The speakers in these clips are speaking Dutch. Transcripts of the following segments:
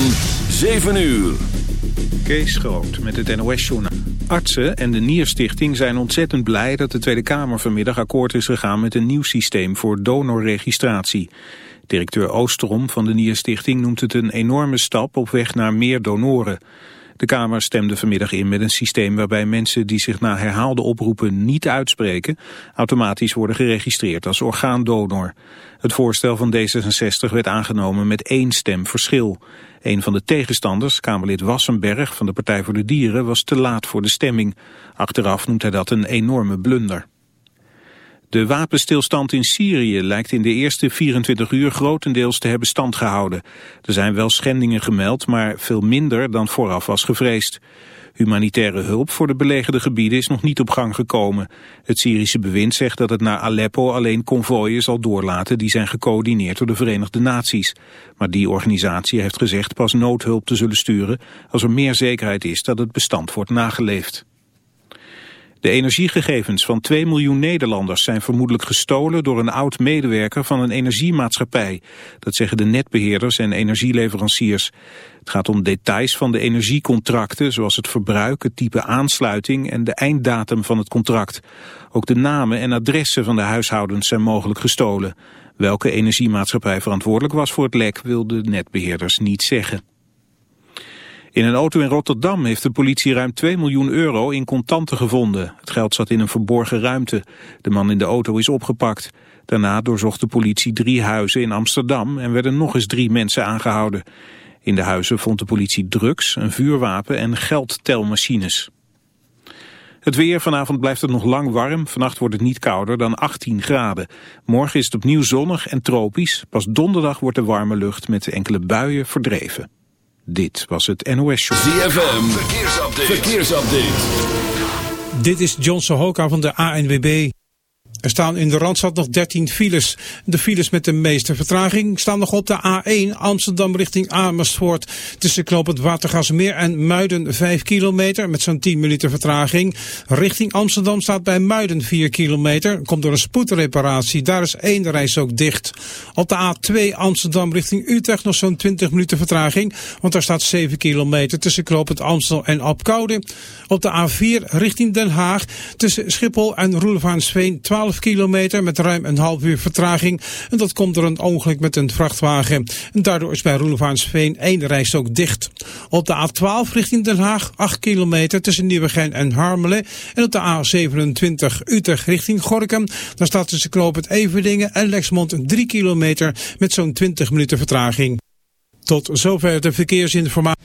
van 7 uur. Kees Groot met het NOS-journaal. Artsen en de Nierstichting zijn ontzettend blij dat de Tweede Kamer vanmiddag akkoord is gegaan met een nieuw systeem voor donorregistratie. Directeur Oosterom van de Nierstichting noemt het een enorme stap op weg naar meer donoren. De Kamer stemde vanmiddag in met een systeem waarbij mensen die zich na herhaalde oproepen niet uitspreken, automatisch worden geregistreerd als orgaandonor. Het voorstel van D66 werd aangenomen met één stem verschil. Een van de tegenstanders, Kamerlid Wassenberg van de Partij voor de Dieren, was te laat voor de stemming. Achteraf noemt hij dat een enorme blunder. De wapenstilstand in Syrië lijkt in de eerste 24 uur grotendeels te hebben standgehouden. Er zijn wel schendingen gemeld, maar veel minder dan vooraf was gevreesd. Humanitaire hulp voor de belegerde gebieden is nog niet op gang gekomen. Het Syrische bewind zegt dat het naar Aleppo alleen konvooien zal doorlaten die zijn gecoördineerd door de Verenigde Naties. Maar die organisatie heeft gezegd pas noodhulp te zullen sturen als er meer zekerheid is dat het bestand wordt nageleefd. De energiegegevens van 2 miljoen Nederlanders zijn vermoedelijk gestolen door een oud-medewerker van een energiemaatschappij. Dat zeggen de netbeheerders en energieleveranciers. Het gaat om details van de energiecontracten, zoals het verbruik, het type aansluiting en de einddatum van het contract. Ook de namen en adressen van de huishoudens zijn mogelijk gestolen. Welke energiemaatschappij verantwoordelijk was voor het lek, wil de netbeheerders niet zeggen. In een auto in Rotterdam heeft de politie ruim 2 miljoen euro in contanten gevonden. Het geld zat in een verborgen ruimte. De man in de auto is opgepakt. Daarna doorzocht de politie drie huizen in Amsterdam en werden nog eens drie mensen aangehouden. In de huizen vond de politie drugs, een vuurwapen en geldtelmachines. Het weer, vanavond blijft het nog lang warm. Vannacht wordt het niet kouder dan 18 graden. Morgen is het opnieuw zonnig en tropisch. Pas donderdag wordt de warme lucht met enkele buien verdreven. Dit was het NOS Show. ZFM, verkeersupdate. verkeersupdate. Dit is John Sohoka van de ANWB. Er staan in de Randstad nog 13 files. De files met de meeste vertraging staan nog op de A1 Amsterdam richting Amersfoort. Tussen knooppunt Watergasmeer en Muiden 5 kilometer met zo'n 10 minuten vertraging. Richting Amsterdam staat bij Muiden 4 kilometer. Komt door een spoedreparatie. Daar is één reis ook dicht. Op de A2 Amsterdam richting Utrecht nog zo'n 20 minuten vertraging. Want daar staat 7 kilometer tussen knooppunt Amstel en Apkoude. Op de A4 richting Den Haag tussen Schiphol en Roelevaansveen 12 kilometer met ruim een half uur vertraging. En dat komt door een ongeluk met een vrachtwagen. En daardoor is bij Roelevaansveen één reis ook dicht. Op de A12 richting Den Haag 8 kilometer tussen Nieuwegein en Harmelen. En op de A27 Utrecht richting Gorkum. Daar staat tussen Knoop Everdingen en Lexmond 3 kilometer met zo'n 20 minuten vertraging. Tot zover de verkeersinformatie.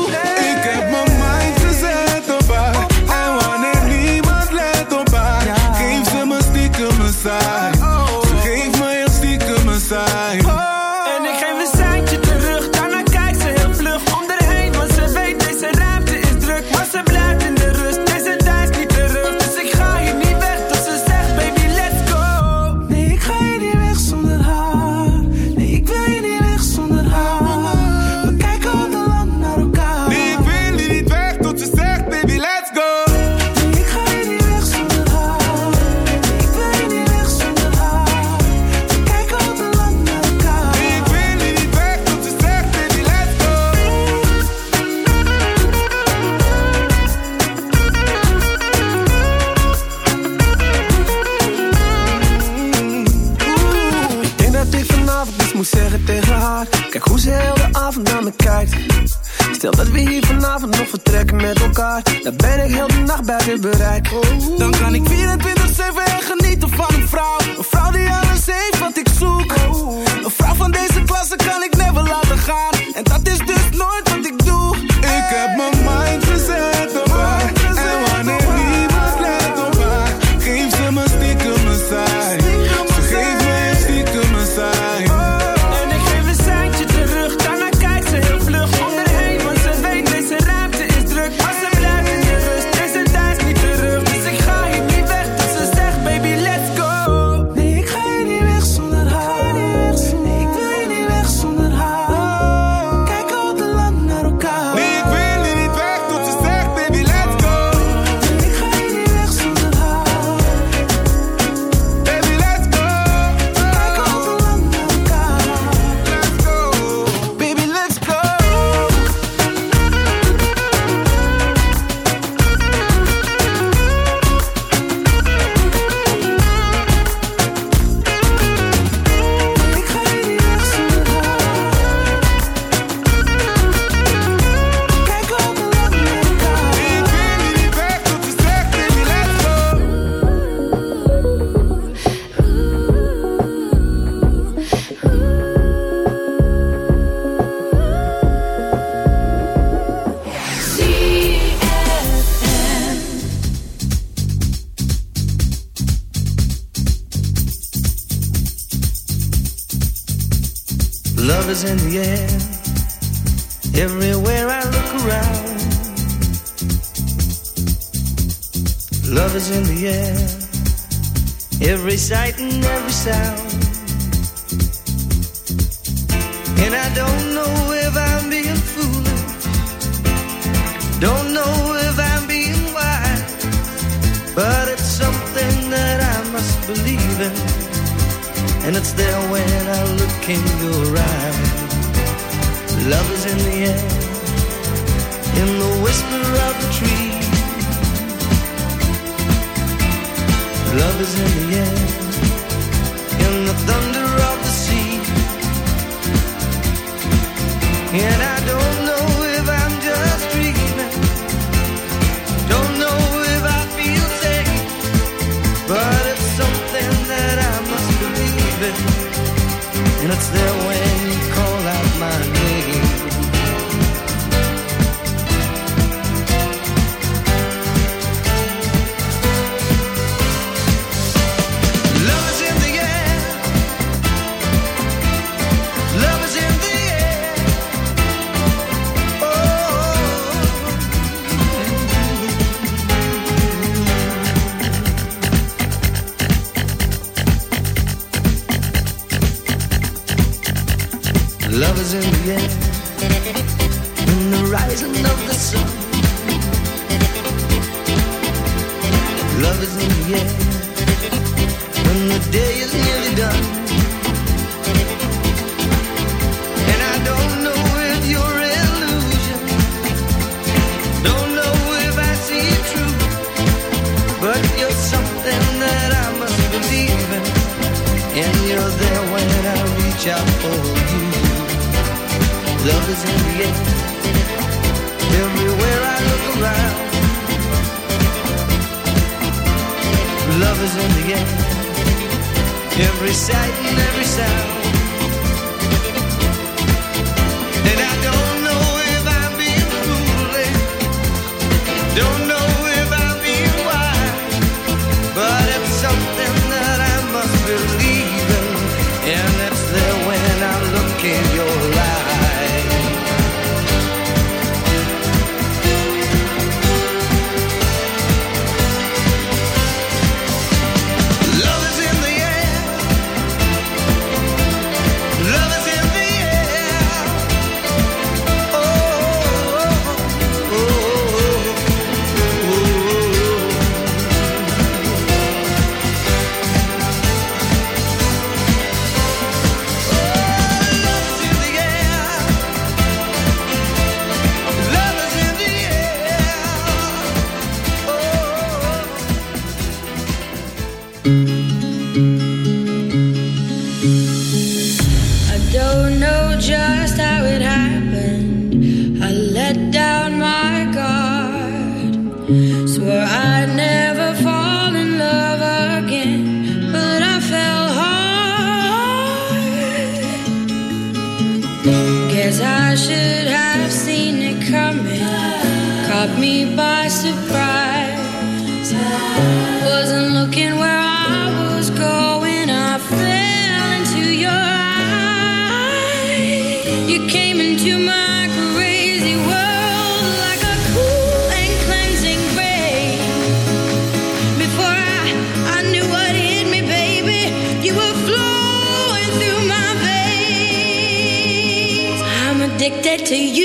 buiten bereik. Dan kan ik 24-7 genieten van een vrouw To you.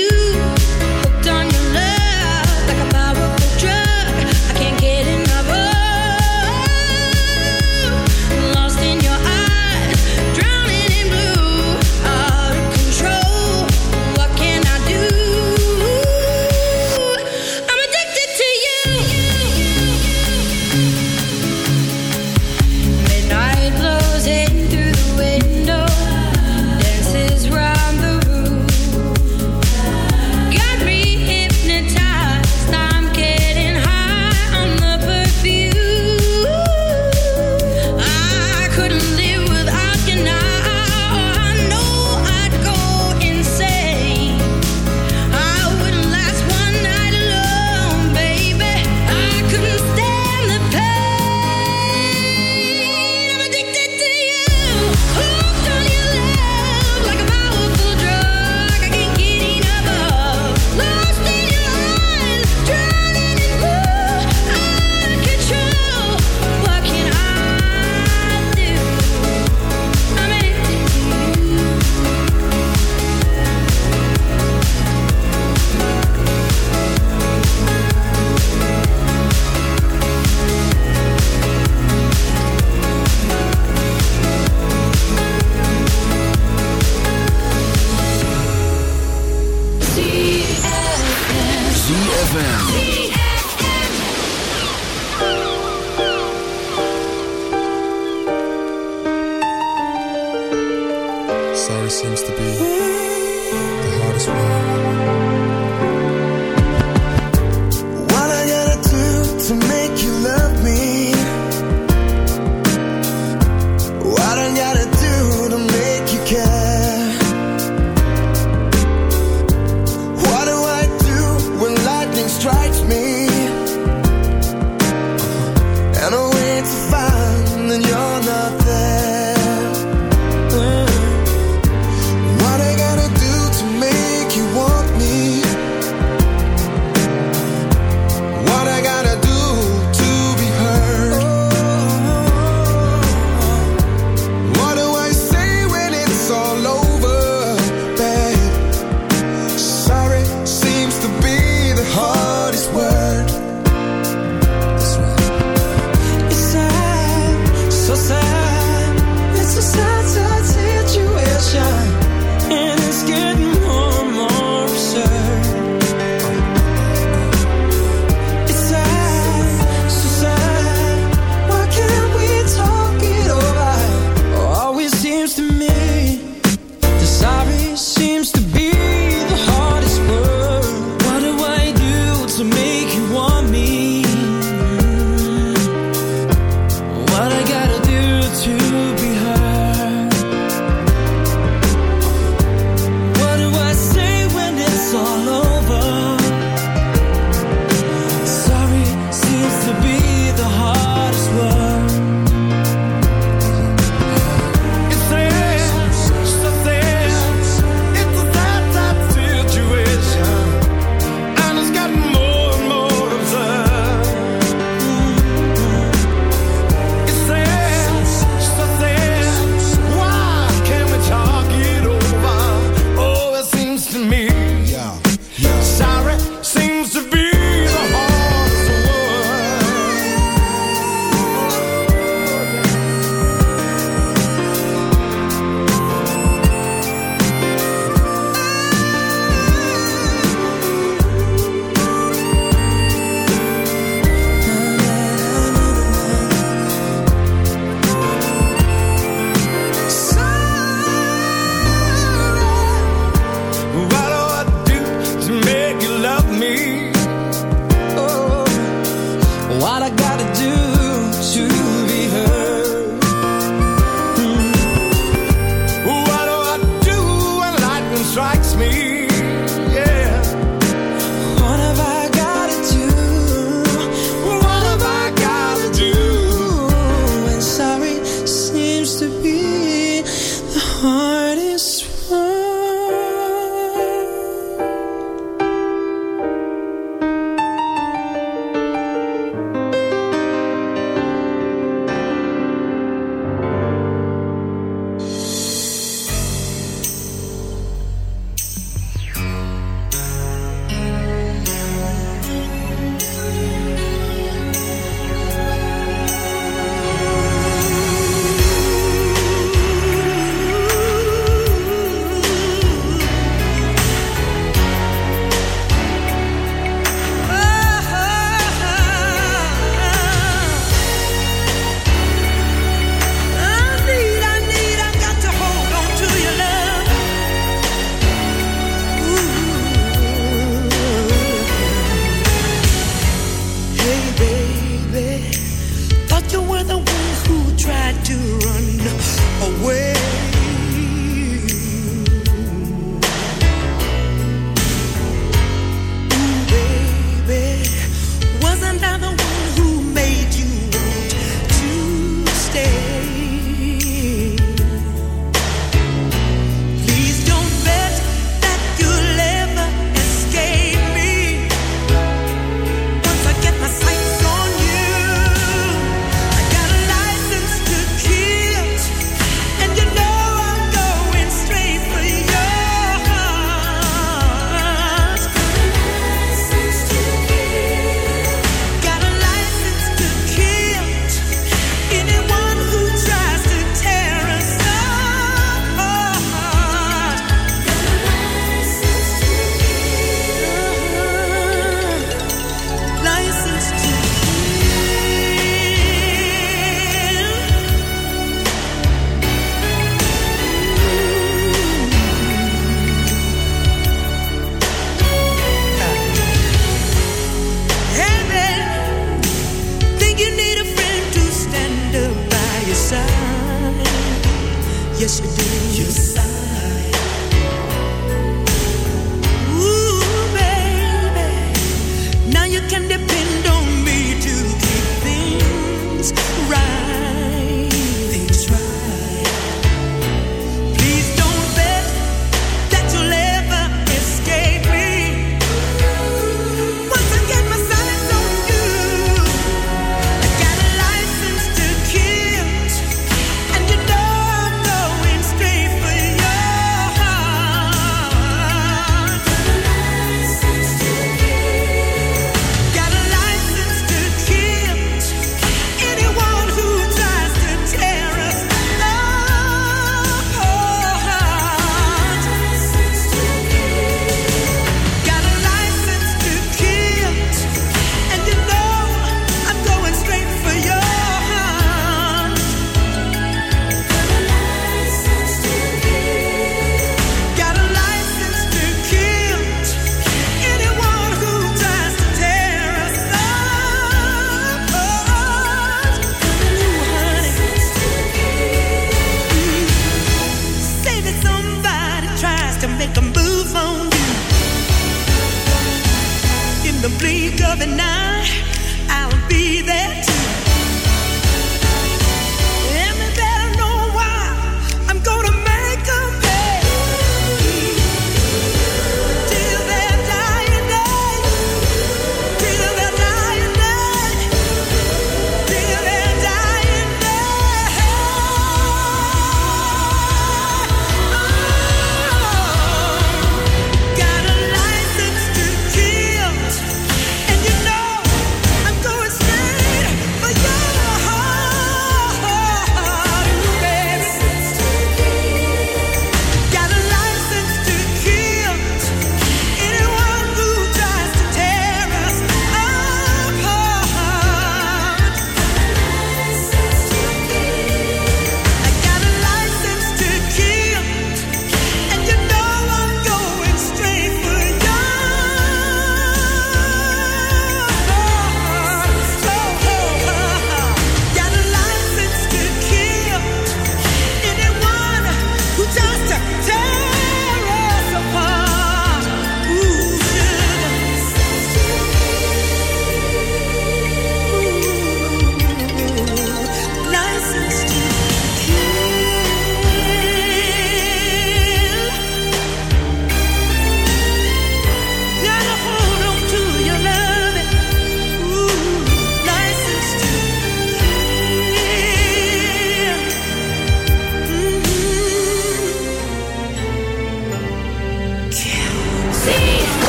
Yes.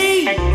Me.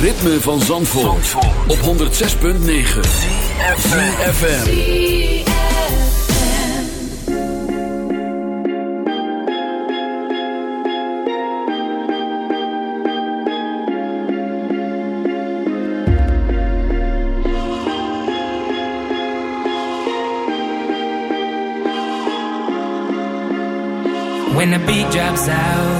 Ritme van Zandvoort, op 106.9 FM. When the beat drops out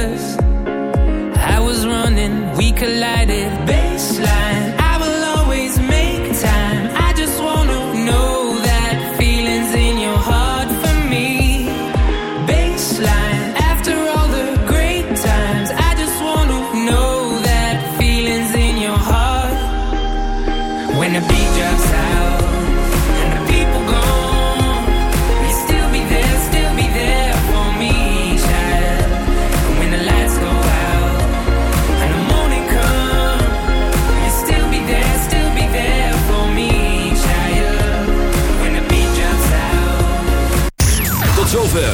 Collided.